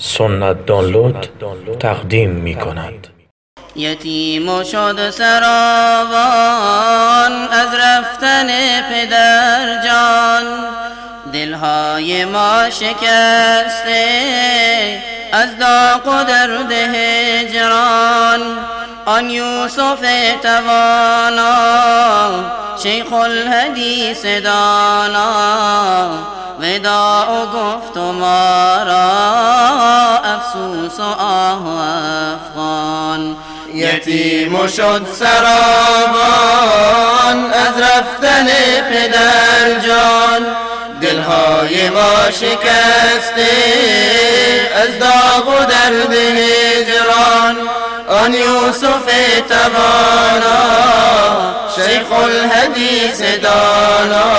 سنت دانلود تقدیم می کند یتیم شد سراوان از رفتن پدر جان. دلهای ما شکسته از داغ و درد هجران. آن یوسف توانا شیخ الحدیث دانا. وداع گفت و ما را افسوس و آه افغان. یتیم شد سراوان از رفتن پدر جان. دلهای ما شکسته از داغ و درد هجران. آن یوسف توانا شیخ الحدیث دانا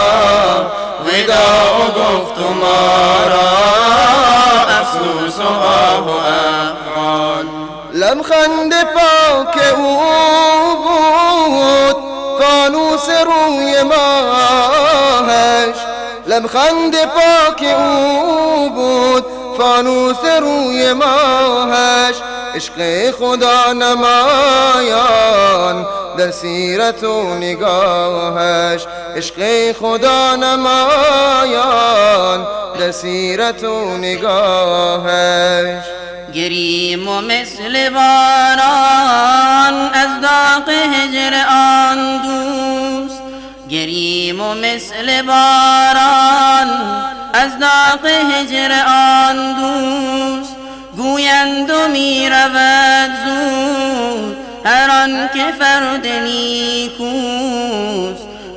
وداع گفت ما را افسوس و آه و افغان. لمخند پاک او بود فانوس روی ماهش. لمخند پاک او بود فانوس روی ماهش. عشق خدا نمایان در سیرت و نگاهش عشق خدا نمایان در سیرت و نگاهش. گریم و مثل باران از داغ هجر آن دوست. گریم و مثل باران از داغ هجر آن دوست. گویند و می رود زود هر آن که فرد نیکوست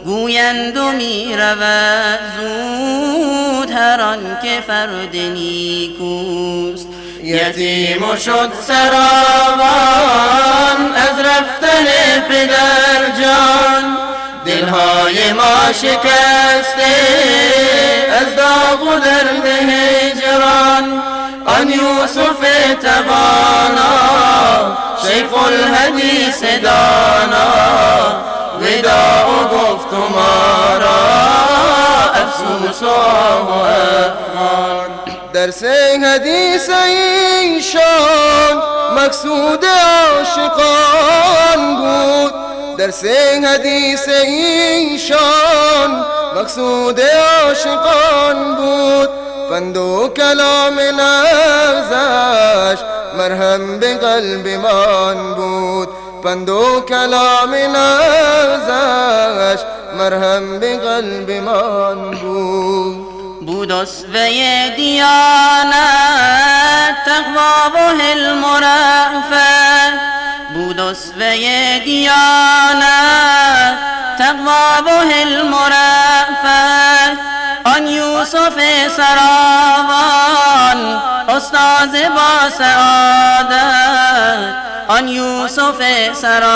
گویند و می رود زود. هر آن که فرد نیکوست یتیم شد سراوان. از رفتن پدر جان. دلهای ما شکسته. از داغ و درد هجران. آن یوسف توانا شیخ الحدیث دانا وداع گفت ما را افسوس و افغان. درس حدیث ایشان مقصود عاشقان بود. درس حدیث ایشان مقصود عاشقان بود. پند و کلام نغزش مرهم به قلب من بود. پند و کلام نغزش مرهم به قلب من بود. بود اسوه دیانت تقوا و حلم و رعفت بود اسوه دیانت تقوا و حلم و رعفت آن یوسف سراوان استاذ با سعادت. آن یوسف سراوان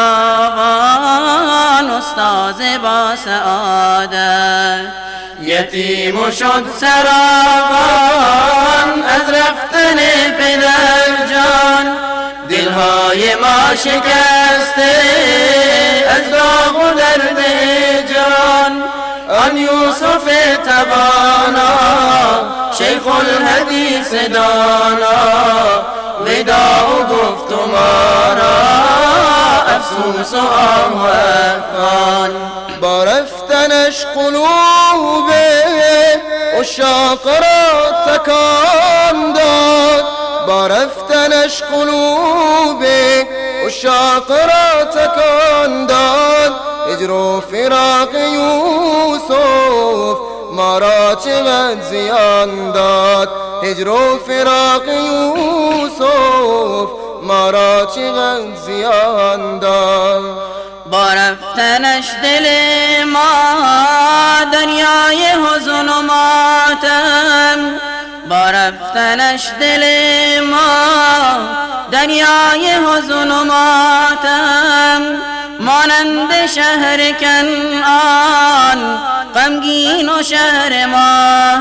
استاذ با سعادت. یتیم شد سراوان از رفتن پدر جان. دلهای ما شکسته از داغ و درد یوسف توانا شیخ الحدیث دانا وداع گفت ما را افسوس و آه افغان با رفتنش قلوب اشاق را تکان داد با رفتنش قلوب اشاق را تکان داد. اجر و فراق یوسف ما را چقدر زیان داد. هجر و فراق یوسف ما را چقدر زیان داد. با رفتنش دل ما دنیای حزن و ماتم با رفتنش دل ما دنیای حزن و ماتم. مانند شهر کنعان غمگین و شهر ما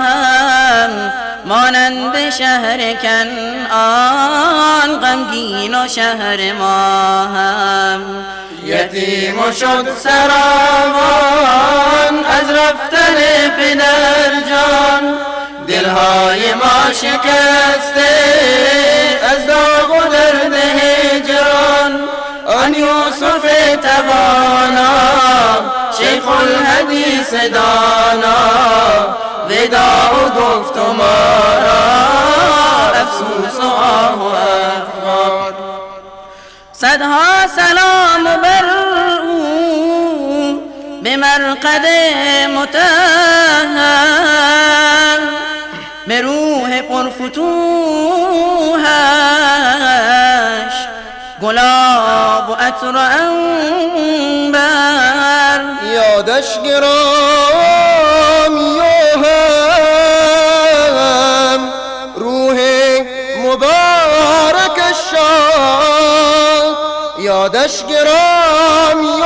هم مانند شهر کنعان غمگین و شهر ما هم یتیم شد سراوان از رفتن پدر جان. دلهای ما شکسته. از داغ و درد هجران آن یوسف توانا شیخ الحدیث دانا ودا و گفت ما را. افسوس و آه و صدها سلام بر او به مرقد متهم. پرفتوهش گلاب و عطر انبر یادش گرامی و هم روح مبارک شاد یادش گرامی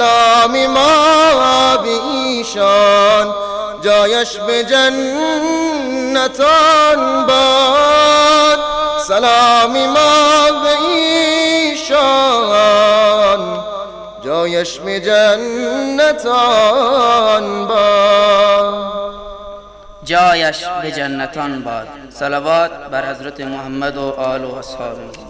سلامی ما به ایشان جایش به جنتان باد. سلامی ما به ایشان جایش به جنتان باد. جایش به جنتان باد. صلوات بر حضرت محمد و آل و اصحابه.